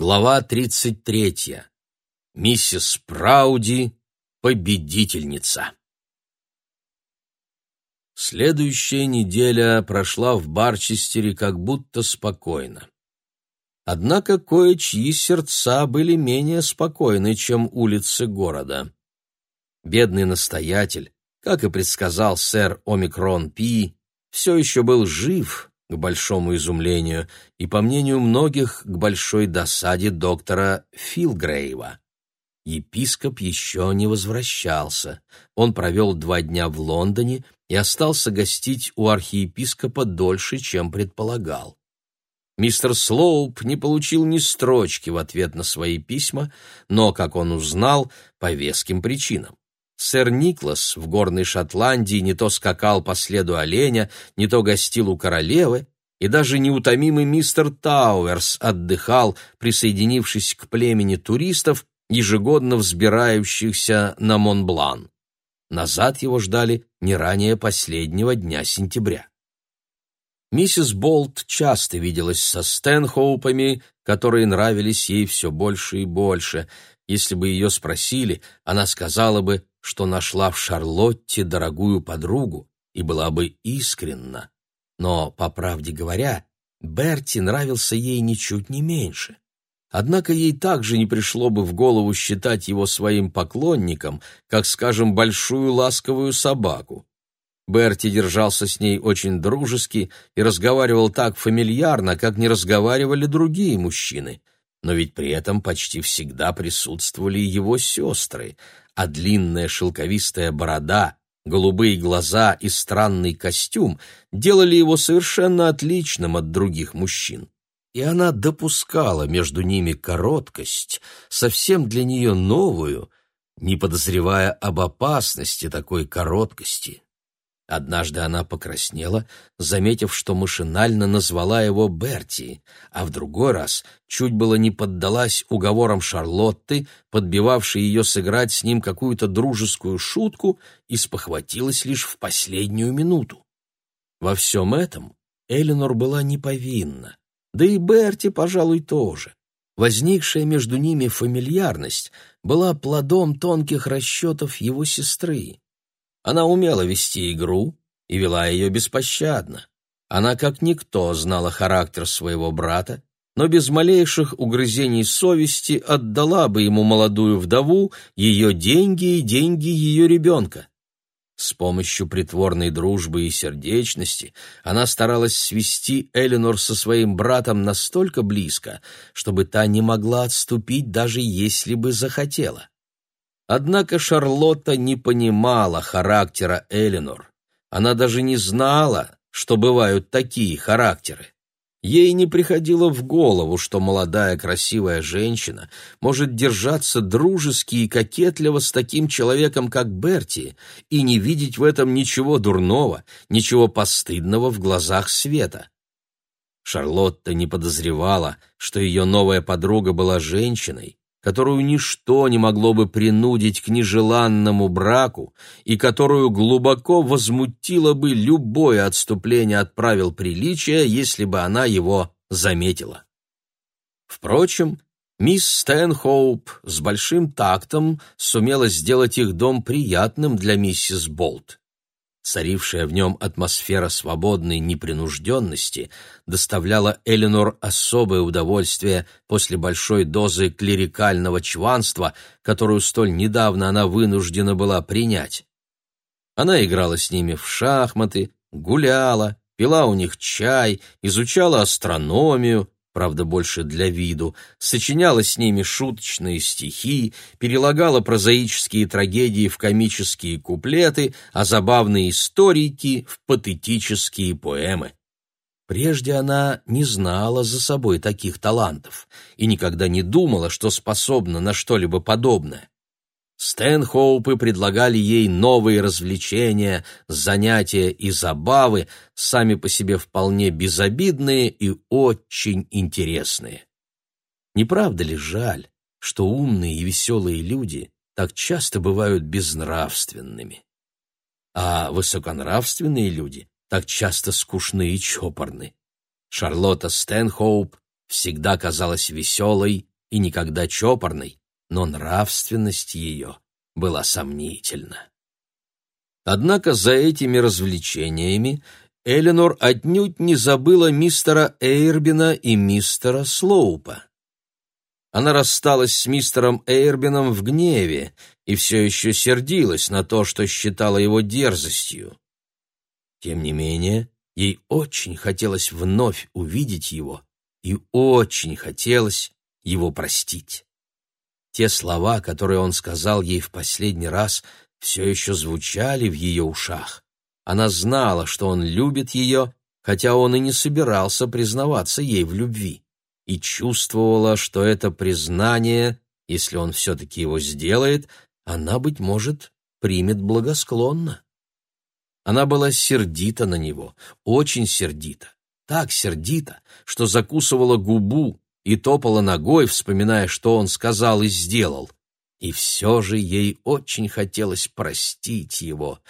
Глава 33. Миссис Прауди – победительница. Следующая неделя прошла в Барчестере как будто спокойно. Однако кое-чьи сердца были менее спокойны, чем улицы города. Бедный настоятель, как и предсказал сэр Омикрон Пи, все еще был жив к большому изумлению и, по мнению многих, к большой досаде доктора Филгрейва. Епископ еще не возвращался. Он провел два дня в Лондоне и остался гостить у архиепископа дольше, чем предполагал. Мистер Слоуп не получил ни строчки в ответ на свои письма, но, как он узнал, по веским причинам. Сэр Никлас в горной Шотландии не то скакал по следу оленя, не то гостил у королевы, и даже неутомимый мистер Тауэрс отдыхал, присоединившись к племени туристов, ежегодно взбирающихся на Монблан. Назад его ждали не ранее последнего дня сентября. Миссис Болт часто виделась со Стэнхоупами, которые нравились ей все больше и больше. Если бы ее спросили, она сказала бы, что нашла в Шарлотте дорогую подругу и была бы искренна. Но, по правде говоря, Берти нравился ей ничуть не меньше. Однако ей также не пришло бы в голову считать его своим поклонником, как, скажем, большую ласковую собаку. Берти держался с ней очень дружески и разговаривал так фамильярно, как не разговаривали другие мужчины. Но ведь при этом почти всегда присутствовали его сестры, а длинная шелковистая борода, голубые глаза и странный костюм делали его совершенно отличным от других мужчин. И она допускала между ними короткость, совсем для нее новую, не подозревая об опасности такой короткости. Однажды она покраснела, заметив, что машинально назвала его Берти, а в другой раз чуть было не поддалась уговорам Шарлотты, подбивавшей ее сыграть с ним какую-то дружескую шутку, и спохватилась лишь в последнюю минуту. Во всем этом Эленор была не повинна, да и Берти, пожалуй, тоже. Возникшая между ними фамильярность была плодом тонких расчетов его сестры. Она умела вести игру и вела ее беспощадно. Она, как никто, знала характер своего брата, но без малейших угрызений совести отдала бы ему молодую вдову, ее деньги и деньги ее ребенка. С помощью притворной дружбы и сердечности она старалась свести Эленор со своим братом настолько близко, чтобы та не могла отступить, даже если бы захотела. Однако Шарлотта не понимала характера Эленор. Она даже не знала, что бывают такие характеры. Ей не приходило в голову, что молодая красивая женщина может держаться дружески и кокетливо с таким человеком, как Берти, и не видеть в этом ничего дурного, ничего постыдного в глазах света. Шарлотта не подозревала, что ее новая подруга была женщиной, которую ничто не могло бы принудить к нежеланному браку и которую глубоко возмутило бы любое отступление от правил приличия, если бы она его заметила. Впрочем, мисс Стэнхоуп с большим тактом сумела сделать их дом приятным для миссис Болт. Царившая в нем атмосфера свободной непринужденности доставляла Эленор особое удовольствие после большой дозы клерикального чванства, которую столь недавно она вынуждена была принять. Она играла с ними в шахматы, гуляла, пила у них чай, изучала астрономию, правда, больше для виду, сочиняла с ними шуточные стихи, перелагала прозаические трагедии в комические куплеты, а забавные историки — в патетические поэмы. Прежде она не знала за собой таких талантов и никогда не думала, что способна на что-либо подобное. Стэнхоупы предлагали ей новые развлечения, занятия и забавы, сами по себе вполне безобидные и очень интересные. Не правда ли жаль, что умные и веселые люди так часто бывают безнравственными? А высоконравственные люди так часто скучны и чопорны. Шарлотта Стэнхоуп всегда казалась веселой и никогда чопорной, но нравственность ее была сомнительна. Однако за этими развлечениями Эленор отнюдь не забыла мистера Эйрбина и мистера Слоупа. Она рассталась с мистером Эйрбином в гневе и все еще сердилась на то, что считала его дерзостью. Тем не менее, ей очень хотелось вновь увидеть его и очень хотелось его простить. Те слова, которые он сказал ей в последний раз, все еще звучали в ее ушах. Она знала, что он любит ее, хотя он и не собирался признаваться ей в любви, и чувствовала, что это признание, если он все-таки его сделает, она, быть может, примет благосклонно. Она была сердита на него, очень сердита, так сердита, что закусывала губу и топала ногой, вспоминая, что он сказал и сделал. И все же ей очень хотелось простить его,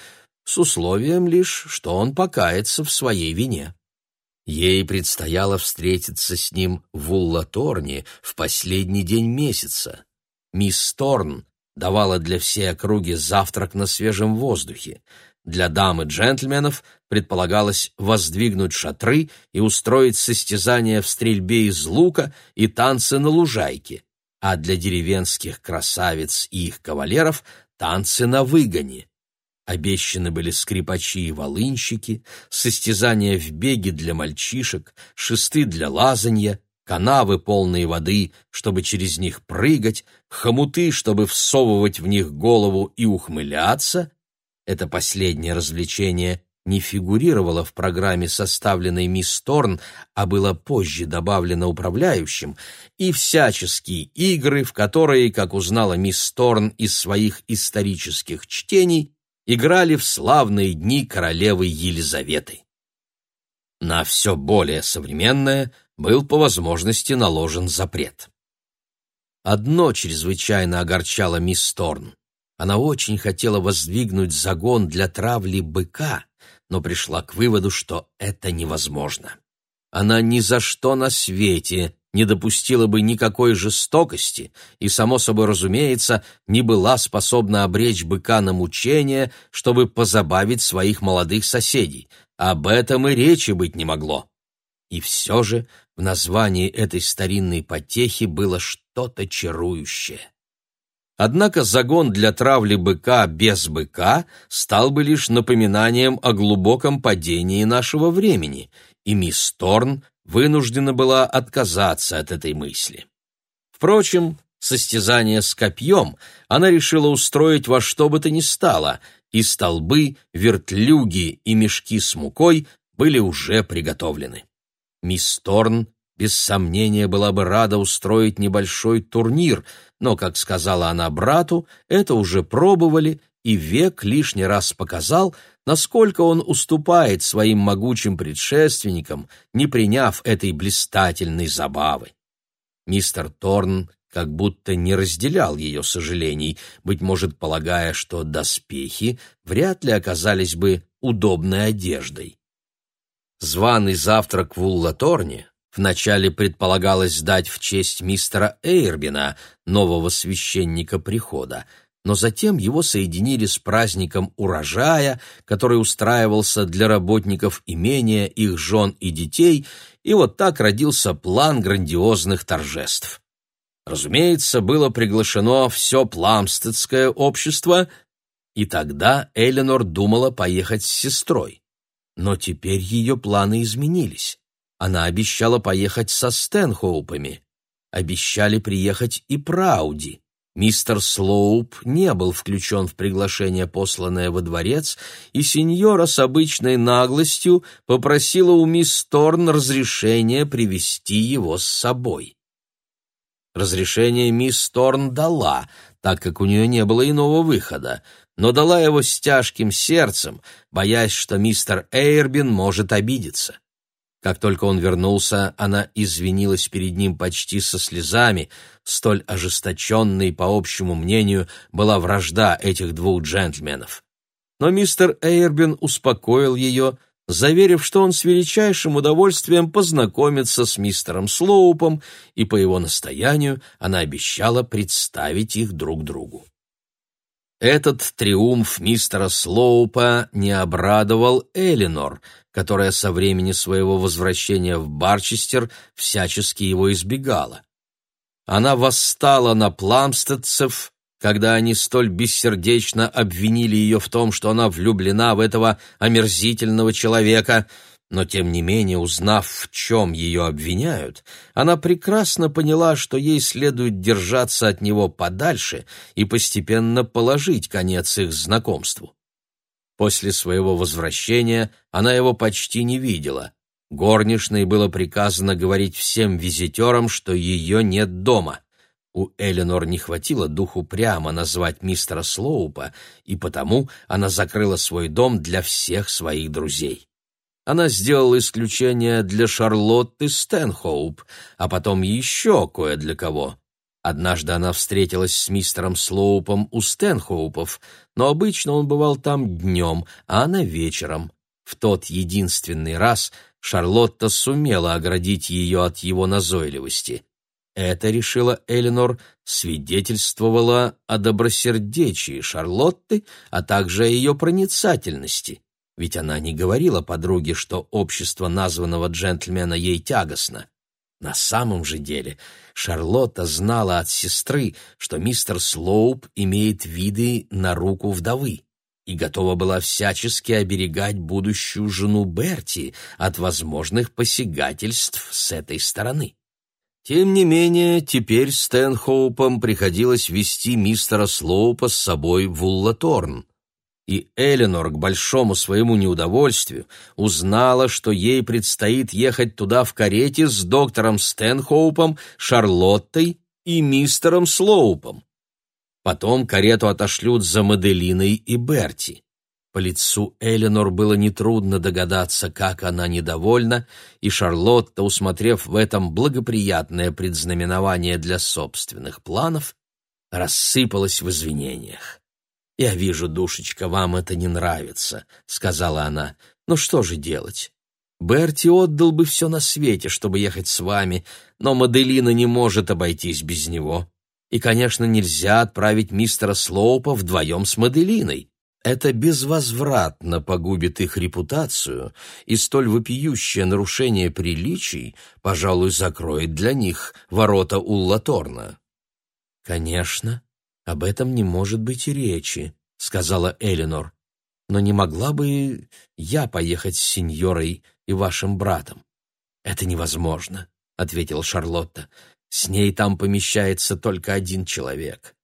с условием лишь, что он покается в своей вине. Ей предстояло встретиться с ним в Уллаторне в последний день месяца. Мисс Торн давала для всей округи завтрак на свежем воздухе. Для дам и джентльменов предполагалось воздвигнуть шатры и устроить состязания в стрельбе из лука и танцы на лужайке, а для деревенских красавиц и их кавалеров танцы на выгоне. Обещаны были скрипачи и волынщики, состязания в беге для мальчишек, шесты для лазанья, канавы полные воды, чтобы через них прыгать, хомуты, чтобы всовывать в них голову и ухмыляться. Это последнее развлечение не фигурировало в программе, составленной мисс Торн, а было позже добавлено управляющим, и всяческие игры, в которые, как узнала мисс Торн из своих исторических чтений, играли в славные дни королевы Елизаветы. На все более современное был по возможности наложен запрет. Одно чрезвычайно огорчало мисс Торн. Она очень хотела воздвигнуть загон для травли быка, но пришла к выводу, что это невозможно. Она ни за что на свете не допустила бы никакой жестокости и, само собой разумеется, не была способна обречь быка на мучение, чтобы позабавить своих молодых соседей. Об этом и речи быть не могло. И все же в названии этой старинной потехи было что-то чарующее. Однако загон для травли быка без быка стал бы лишь напоминанием о глубоком падении нашего времени, и мисс Торн вынуждена была отказаться от этой мысли. Впрочем, состязание с копьем она решила устроить во что бы то ни стало, и столбы, вертлюги и мешки с мукой были уже приготовлены. Мисс Торн без сомнения была бы рада устроить небольшой турнир, но, как сказала она брату, это уже пробовали, и век лишний раз показал, насколько он уступает своим могучим предшественникам, не приняв этой блистательной забавы. Мистер Торн как будто не разделял ее сожалений, быть может, полагая, что доспехи вряд ли оказались бы удобной одеждой. Званый завтрак в Уллаторне Вначале предполагалось сдать в честь мистера Эйрбина, нового священника прихода, но затем его соединили с праздником урожая, который устраивался для работников имения, их жен и детей, и вот так родился план грандиозных торжеств. Разумеется, было приглашено все пламстедское общество, и тогда Эленор думала поехать с сестрой. Но теперь ее планы изменились. Она обещала поехать со Стэнхоупами. Обещали приехать и Прауди. Мистер Слоуп не был включен в приглашение, посланное во дворец, и сеньора с обычной наглостью попросила у мисс Торн разрешения привести его с собой. Разрешение мисс Торн дала, так как у нее не было иного выхода, но дала его с тяжким сердцем, боясь, что мистер Эйрбин может обидеться. Как только он вернулся, она извинилась перед ним почти со слезами, столь ожесточенной, по общему мнению, была вражда этих двух джентльменов. Но мистер Эйрбин успокоил ее, заверив, что он с величайшим удовольствием познакомится с мистером Слоупом, и по его настоянию она обещала представить их друг другу. Этот триумф мистера Слоупа не обрадовал Элинор, которая со времени своего возвращения в Барчестер всячески его избегала. Она восстала на пламстедцев, когда они столь бессердечно обвинили ее в том, что она влюблена в этого омерзительного человека, но тем не менее, узнав, в чем ее обвиняют, она прекрасно поняла, что ей следует держаться от него подальше и постепенно положить конец их знакомству. После своего возвращения она его почти не видела. Горничной было приказано говорить всем визитерам, что ее нет дома. У Эленор не хватило духу прямо назвать мистера Слоупа, и потому она закрыла свой дом для всех своих друзей. Она сделала исключение для Шарлотты Стэнхоуп, а потом еще кое для кого. Однажды она встретилась с мистером Слоупом у Стэнхоупов, но обычно он бывал там днем, а она вечером. В тот единственный раз Шарлотта сумела оградить ее от его назойливости. Это, решила Эленор, свидетельствовало о добросердечии Шарлотты, а также о ее проницательности ведь она не говорила подруге, что общество названного джентльмена ей тягостно. На самом же деле Шарлотта знала от сестры, что мистер Слоуп имеет виды на руку вдовы и готова была всячески оберегать будущую жену Берти от возможных посягательств с этой стороны. Тем не менее, теперь Стэнхоупам приходилось вести мистера Слоупа с собой в Уллаторн и Эленор, к большому своему неудовольствию, узнала, что ей предстоит ехать туда в карете с доктором Стэнхоупом, Шарлоттой и мистером Слоупом. Потом карету отошлют за Маделиной и Берти. По лицу Эленор было нетрудно догадаться, как она недовольна, и Шарлотта, усмотрев в этом благоприятное предзнаменование для собственных планов, рассыпалась в извинениях. «Я вижу, душечка, вам это не нравится», — сказала она. «Ну что же делать? Берти отдал бы все на свете, чтобы ехать с вами, но Маделина не может обойтись без него. И, конечно, нельзя отправить мистера Слоупа вдвоем с Маделиной. Это безвозвратно погубит их репутацию, и столь вопиющее нарушение приличий, пожалуй, закроет для них ворота Уллаторна». «Конечно», «Об этом не может быть и речи», — сказала Элинор. «Но не могла бы я поехать с сеньорой и вашим братом?» «Это невозможно», — ответил Шарлотта. «С ней там помещается только один человек».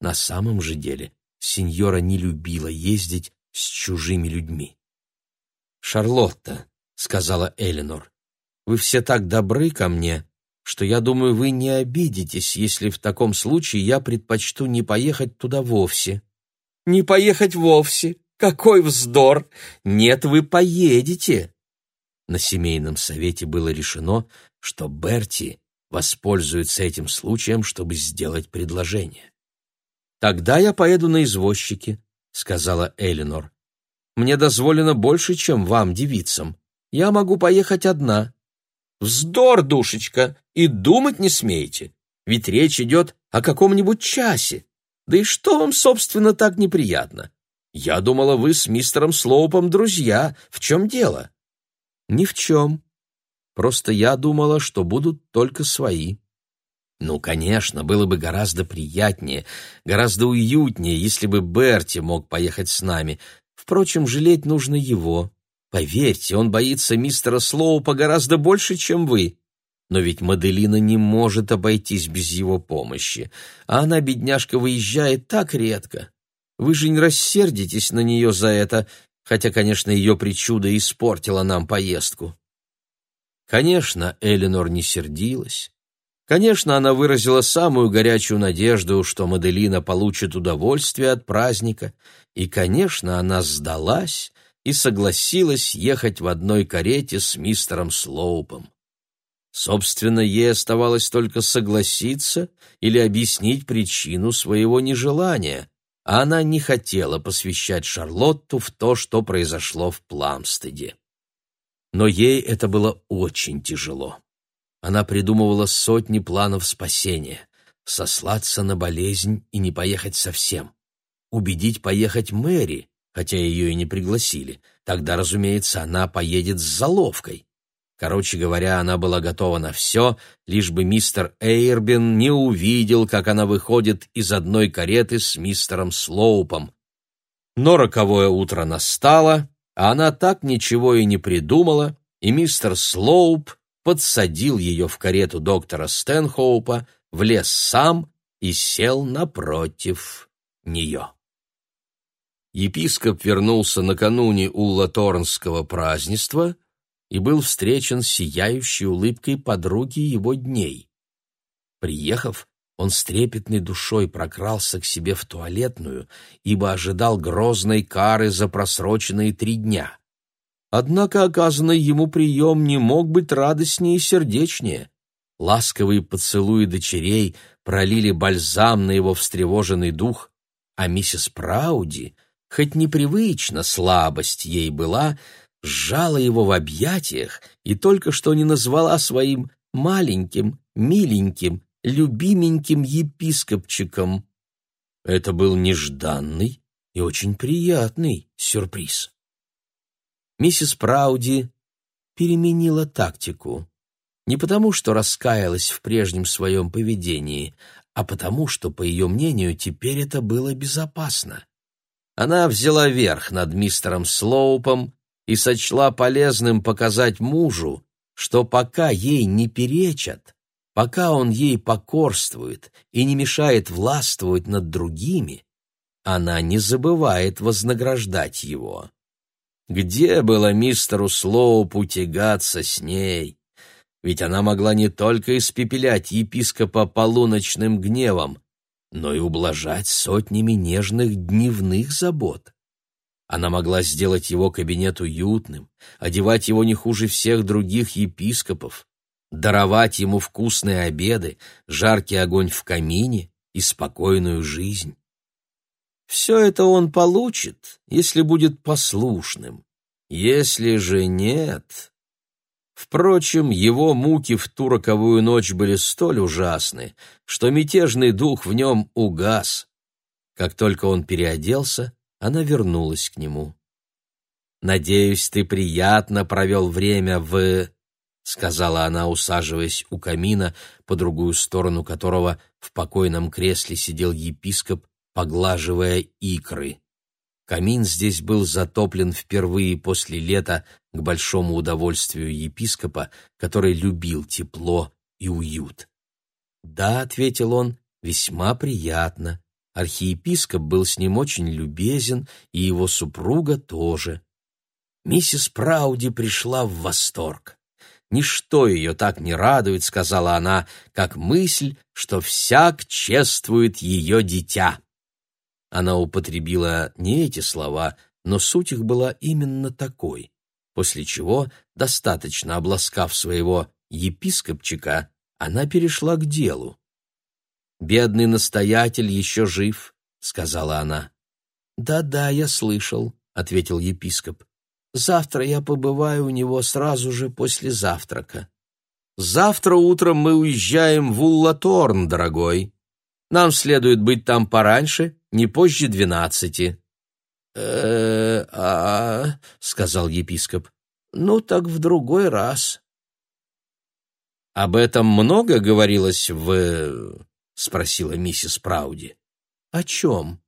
На самом же деле сеньора не любила ездить с чужими людьми. «Шарлотта», — сказала Элинор, — «вы все так добры ко мне, что я думаю, вы не обидитесь, если в таком случае я предпочту не поехать туда вовсе». «Не поехать вовсе? Какой вздор! Нет, вы поедете!» На семейном совете было решено, что Берти воспользуется этим случаем, чтобы сделать предложение. «Тогда я поеду на извозчике», — сказала Элинор. «Мне дозволено больше, чем вам, девицам. Я могу поехать одна». Вздор, душечка, и думать не смеете. Ведь речь идет о каком-нибудь часе. Да и что вам, собственно, так неприятно? Я думала, вы с мистером Слоупом друзья. В чем дело? Ни в чем. Просто я думала, что будут только свои. Ну, конечно, было бы гораздо приятнее, гораздо уютнее, если бы Берти мог поехать с нами. Впрочем, жалеть нужно его. Поверьте, он боится мистера Слоупа гораздо больше, чем вы. Но ведь Маделина не может обойтись без его помощи, а она, бедняжка, выезжает так редко. Вы же не рассердитесь на нее за это, хотя, конечно, ее причуда испортила нам поездку. Конечно, Эленор не сердилась. Конечно, она выразила самую горячую надежду, что Маделина получит удовольствие от праздника, и, конечно, она сдалась, и согласилась ехать в одной карете с мистером Слоупом. Собственно, ей оставалось только согласиться или объяснить причину своего нежелания, а она не хотела посвящать Шарлотту в то, что произошло в Пламстеде. Но ей это было очень тяжело. Она придумывала сотни планов спасения. Сослаться на болезнь и не поехать совсем. Убедить поехать Мэри, хотя ее и не пригласили. Тогда, разумеется, она поедет с заловкой. Короче говоря, она была готова на все, лишь бы мистер Эйрбин не увидел, как она выходит из одной кареты с мистером Слоупом. Но роковое утро настало, а она так ничего и не придумала, и мистер Слоуп подсадил ее в карету доктора Стэнхоупа, влез сам и сел напротив нее. Епископ вернулся накануне Уллаторнского празднества и был встречен сияющей улыбкой подруги его дней. Приехав, он с трепетной душой прокрался к себе в туалетную, ибо ожидал грозной кары за просроченные три дня. Однако оказанный ему прием не мог быть радостнее и сердечнее. Ласковые поцелуи дочерей пролили бальзам на его встревоженный дух, а миссис Прауди — хоть непривычно слабость ей была, сжала его в объятиях и только что не назвала своим маленьким, миленьким, любименьким епископчиком. Это был нежданный и очень приятный сюрприз. Миссис Прауди переменила тактику. Не потому, что раскаялась в прежнем своем поведении, а потому, что, по ее мнению, теперь это было безопасно. Она взяла верх над мистером Слоупом и сочла полезным показать мужу, что пока ей не перечат, пока он ей покорствует и не мешает властвовать над другими, она не забывает вознаграждать его. Где было мистеру Слоупу тягаться с ней? Ведь она могла не только испепелять епископа полуночным гневом, но и ублажать сотнями нежных дневных забот. Она могла сделать его кабинет уютным, одевать его не хуже всех других епископов, даровать ему вкусные обеды, жаркий огонь в камине и спокойную жизнь. Все это он получит, если будет послушным. Если же нет, Впрочем, его муки в ту роковую ночь были столь ужасны, что мятежный дух в нем угас. Как только он переоделся, она вернулась к нему. «Надеюсь, ты приятно провел время в...» — сказала она, усаживаясь у камина, по другую сторону которого в покойном кресле сидел епископ, поглаживая икры. Камин здесь был затоплен впервые после лета к большому удовольствию епископа, который любил тепло и уют. «Да», — ответил он, — «весьма приятно. Архиепископ был с ним очень любезен, и его супруга тоже». Миссис Прауди пришла в восторг. «Ничто ее так не радует», — сказала она, — «как мысль, что всяк чествует ее дитя». Она употребила не эти слова, но суть их была именно такой после чего, достаточно обласкав своего епископчика, она перешла к делу. «Бедный настоятель еще жив», — сказала она. «Да-да, я слышал», — ответил епископ. «Завтра я побываю у него сразу же после завтрака». «Завтра утром мы уезжаем в Уллаторн, дорогой. Нам следует быть там пораньше, не позже двенадцати» э а сказал епископ. «Ну так в другой раз». «Об этом много говорилось в...» — спросила миссис Прауди. «О чем?»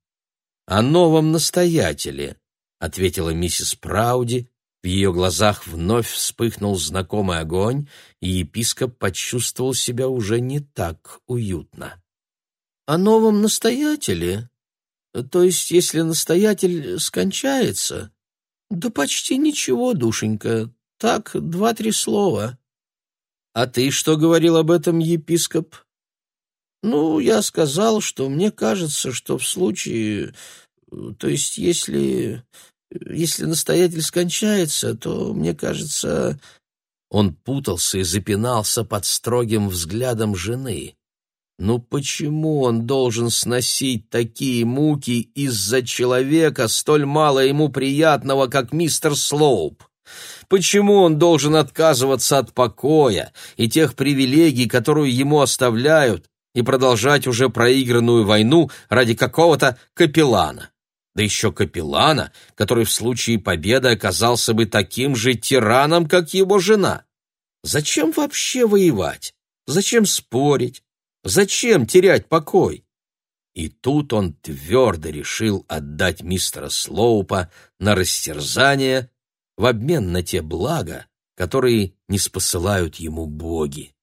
«О новом настоятеле», — ответила миссис Прауди. В ее глазах вновь вспыхнул знакомый огонь, и епископ почувствовал себя уже не так уютно. «О новом настоятеле?» То есть, если настоятель скончается? Да почти ничего, душенька. Так, два-три слова. А ты что говорил об этом, епископ? Ну, я сказал, что мне кажется, что в случае... То есть, если... Если настоятель скончается, то, мне кажется... Он путался и запинался под строгим взглядом жены. Ну почему он должен сносить такие муки из-за человека, столь мало ему приятного, как мистер Слоуп? Почему он должен отказываться от покоя и тех привилегий, которые ему оставляют, и продолжать уже проигранную войну ради какого-то капеллана? Да еще капеллана, который в случае победы оказался бы таким же тираном, как его жена. Зачем вообще воевать? Зачем спорить? Зачем терять покой? И тут он твердо решил отдать мистера Слоупа на растерзание в обмен на те блага, которые не спосылают ему боги.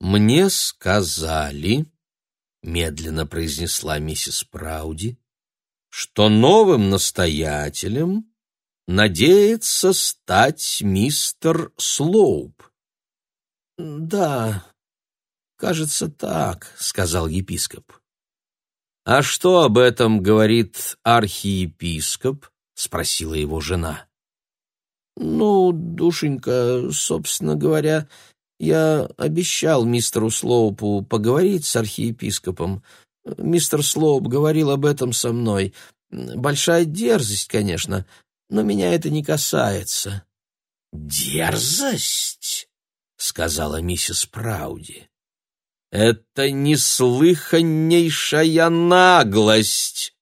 «Мне сказали», — медленно произнесла миссис Прауди, «что новым настоятелем надеется стать мистер Слоуп». «Да, кажется, так», — сказал епископ. «А что об этом говорит архиепископ?» — спросила его жена. «Ну, душенька, собственно говоря, я обещал мистеру Слоупу поговорить с архиепископом. Мистер Слоуп говорил об этом со мной. Большая дерзость, конечно, но меня это не касается». «Дерзость?» — сказала миссис Прауди. «Это неслыханнейшая наглость!»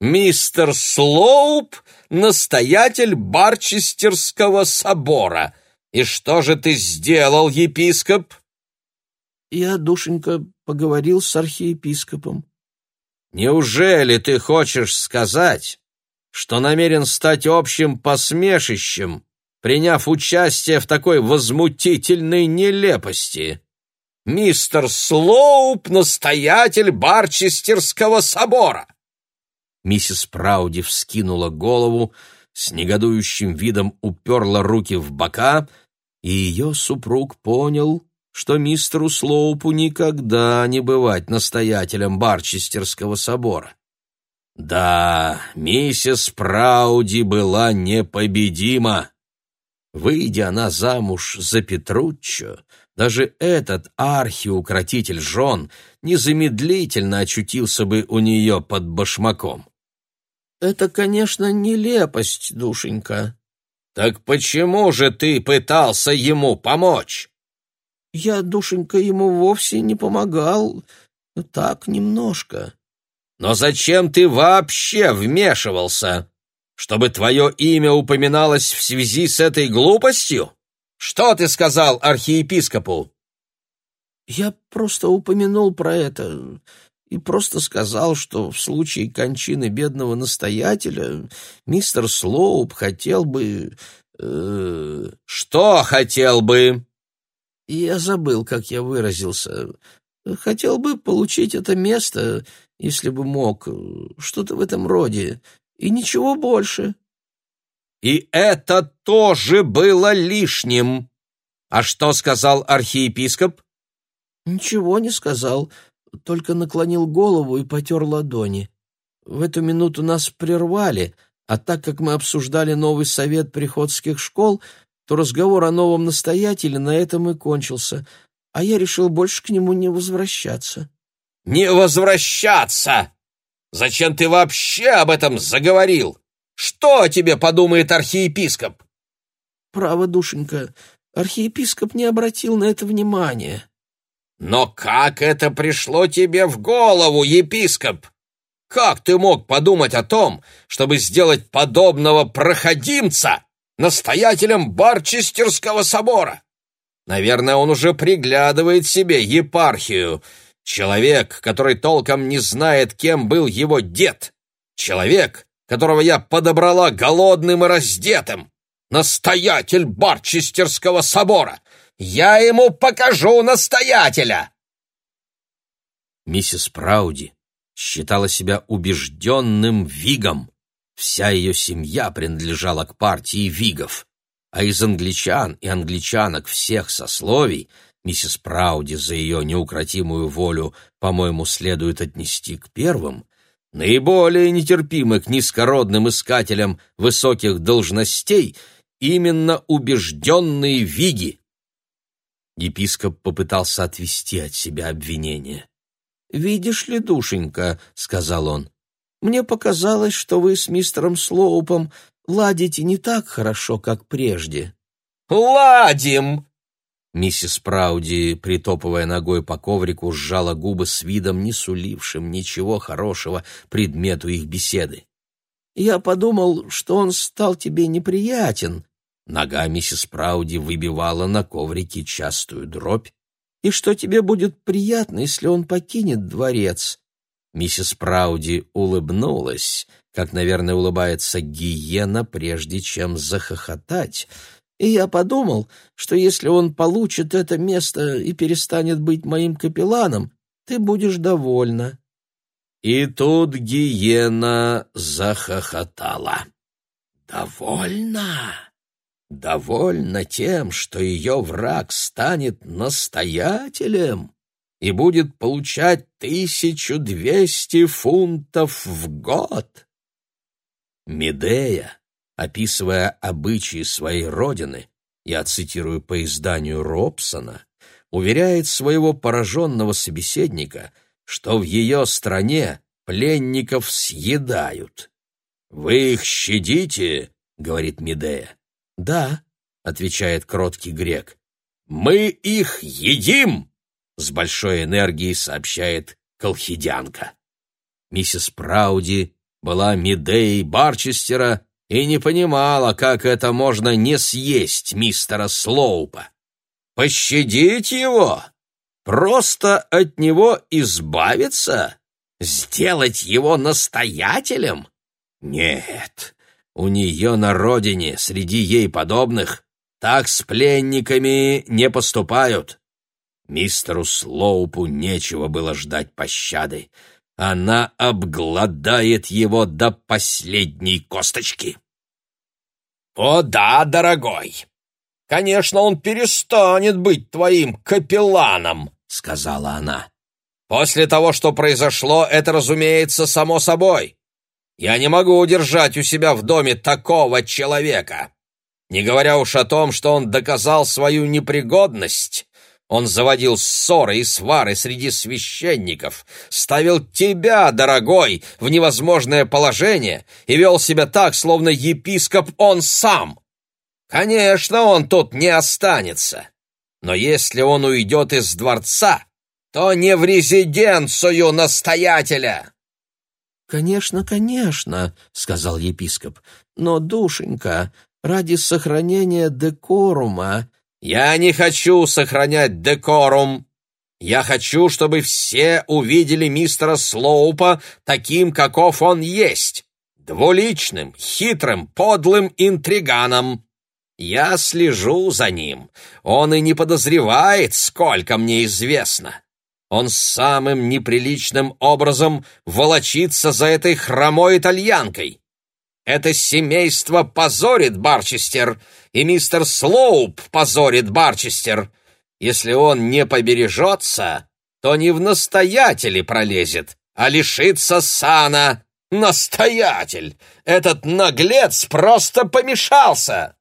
Мистер Слоуп — настоятель Барчестерского собора. И что же ты сделал, епископ? Я, душенька, поговорил с архиепископом. Неужели ты хочешь сказать, что намерен стать общим посмешищем, приняв участие в такой возмутительной нелепости? Мистер Слоуп — настоятель Барчестерского собора. Миссис Прауди вскинула голову, с негодующим видом уперла руки в бока, и ее супруг понял, что мистеру Слоупу никогда не бывать настоятелем Барчестерского собора. Да, миссис Прауди была непобедима. Выйдя она замуж за Петруччо, даже этот архиукротитель жен незамедлительно очутился бы у нее под башмаком. Это, конечно, нелепость, душенька. Так почему же ты пытался ему помочь? Я, душенька, ему вовсе не помогал. Так, немножко. Но зачем ты вообще вмешивался? Чтобы твое имя упоминалось в связи с этой глупостью? Что ты сказал архиепископу? Я просто упомянул про это и просто сказал, что в случае кончины бедного настоятеля мистер Слоуп хотел бы... Э, что хотел бы? Я забыл, как я выразился. Хотел бы получить это место, если бы мог, что-то в этом роде, и ничего больше. И это тоже было лишним. А что сказал архиепископ? Ничего не сказал только наклонил голову и потер ладони. В эту минуту нас прервали, а так как мы обсуждали новый совет приходских школ, то разговор о новом настоятеле на этом и кончился, а я решил больше к нему не возвращаться. «Не возвращаться! Зачем ты вообще об этом заговорил? Что о тебе подумает архиепископ?» «Право, душенька, архиепископ не обратил на это внимания». Но как это пришло тебе в голову, епископ? Как ты мог подумать о том, чтобы сделать подобного проходимца настоятелем Барчестерского собора? Наверное, он уже приглядывает себе епархию. Человек, который толком не знает, кем был его дед. Человек, которого я подобрала голодным и раздетым. Настоятель Барчестерского собора. Я ему покажу настоятеля!» Миссис Прауди считала себя убежденным вигом. Вся ее семья принадлежала к партии вигов, а из англичан и англичанок всех сословий миссис Прауди за ее неукротимую волю, по-моему, следует отнести к первым, наиболее нетерпимы к низкородным искателям высоких должностей именно убежденные виги. Епископ попытался отвести от себя обвинение. «Видишь ли, душенька», — сказал он, — «мне показалось, что вы с мистером Слоупом ладите не так хорошо, как прежде». «Ладим!» Миссис Прауди, притопывая ногой по коврику, сжала губы с видом, не сулившим ничего хорошего предмету их беседы. «Я подумал, что он стал тебе неприятен». Нога миссис Прауди выбивала на коврике частую дробь. «И что тебе будет приятно, если он покинет дворец?» Миссис Прауди улыбнулась, как, наверное, улыбается гиена, прежде чем захохотать — и я подумал, что если он получит это место и перестанет быть моим капелланом, ты будешь довольна». И тут гиена захохотала. «Довольна? Довольна тем, что ее враг станет настоятелем и будет получать тысячу двести фунтов в год?» Медея, описывая обычаи своей родины, я цитирую по изданию Робсона, уверяет своего пораженного собеседника, что в ее стране пленников съедают. «Вы их щадите?» — говорит Медея. «Да», — отвечает кроткий грек. «Мы их едим!» — с большой энергией сообщает колхидянка. Миссис Прауди была Медеей Барчестера и не понимала, как это можно не съесть мистера Слоупа. Пощадить его? Просто от него избавиться? Сделать его настоятелем? Нет, у нее на родине, среди ей подобных, так с пленниками не поступают. Мистеру Слоупу нечего было ждать пощады она обгладает его до последней косточки. «О да, дорогой! Конечно, он перестанет быть твоим капелланом», — сказала она. «После того, что произошло, это, разумеется, само собой. Я не могу удержать у себя в доме такого человека, не говоря уж о том, что он доказал свою непригодность он заводил ссоры и свары среди священников, ставил тебя, дорогой, в невозможное положение и вел себя так, словно епископ он сам. Конечно, он тут не останется. Но если он уйдет из дворца, то не в резиденцию настоятеля. «Конечно, конечно», — сказал епископ, — «но, душенька, ради сохранения декорума я не хочу сохранять декорум. Я хочу, чтобы все увидели мистера Слоупа таким, каков он есть, двуличным, хитрым, подлым интриганом. Я слежу за ним. Он и не подозревает, сколько мне известно. Он самым неприличным образом волочится за этой хромой итальянкой. Это семейство позорит Барчестер, и мистер Слоуп позорит Барчестер. Если он не побережется, то не в настоятеле пролезет, а лишится сана. Настоятель! Этот наглец просто помешался!»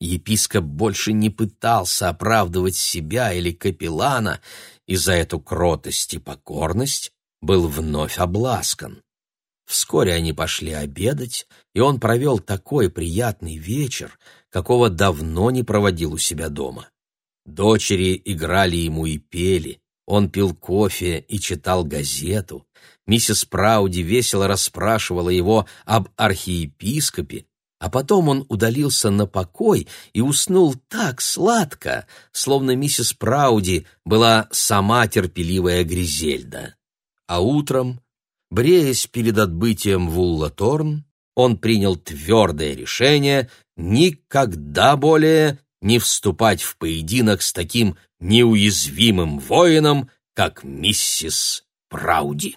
Епископ больше не пытался оправдывать себя или капеллана, и за эту кротость и покорность был вновь обласкан. Вскоре они пошли обедать, и он провел такой приятный вечер, какого давно не проводил у себя дома. Дочери играли ему и пели, он пил кофе и читал газету. Миссис Прауди весело расспрашивала его об архиепископе, а потом он удалился на покой и уснул так сладко, словно миссис Прауди была сама терпеливая Гризельда. А утром Бреясь перед отбытием в Уллаторн, он принял твердое решение никогда более не вступать в поединок с таким неуязвимым воином, как миссис Прауди.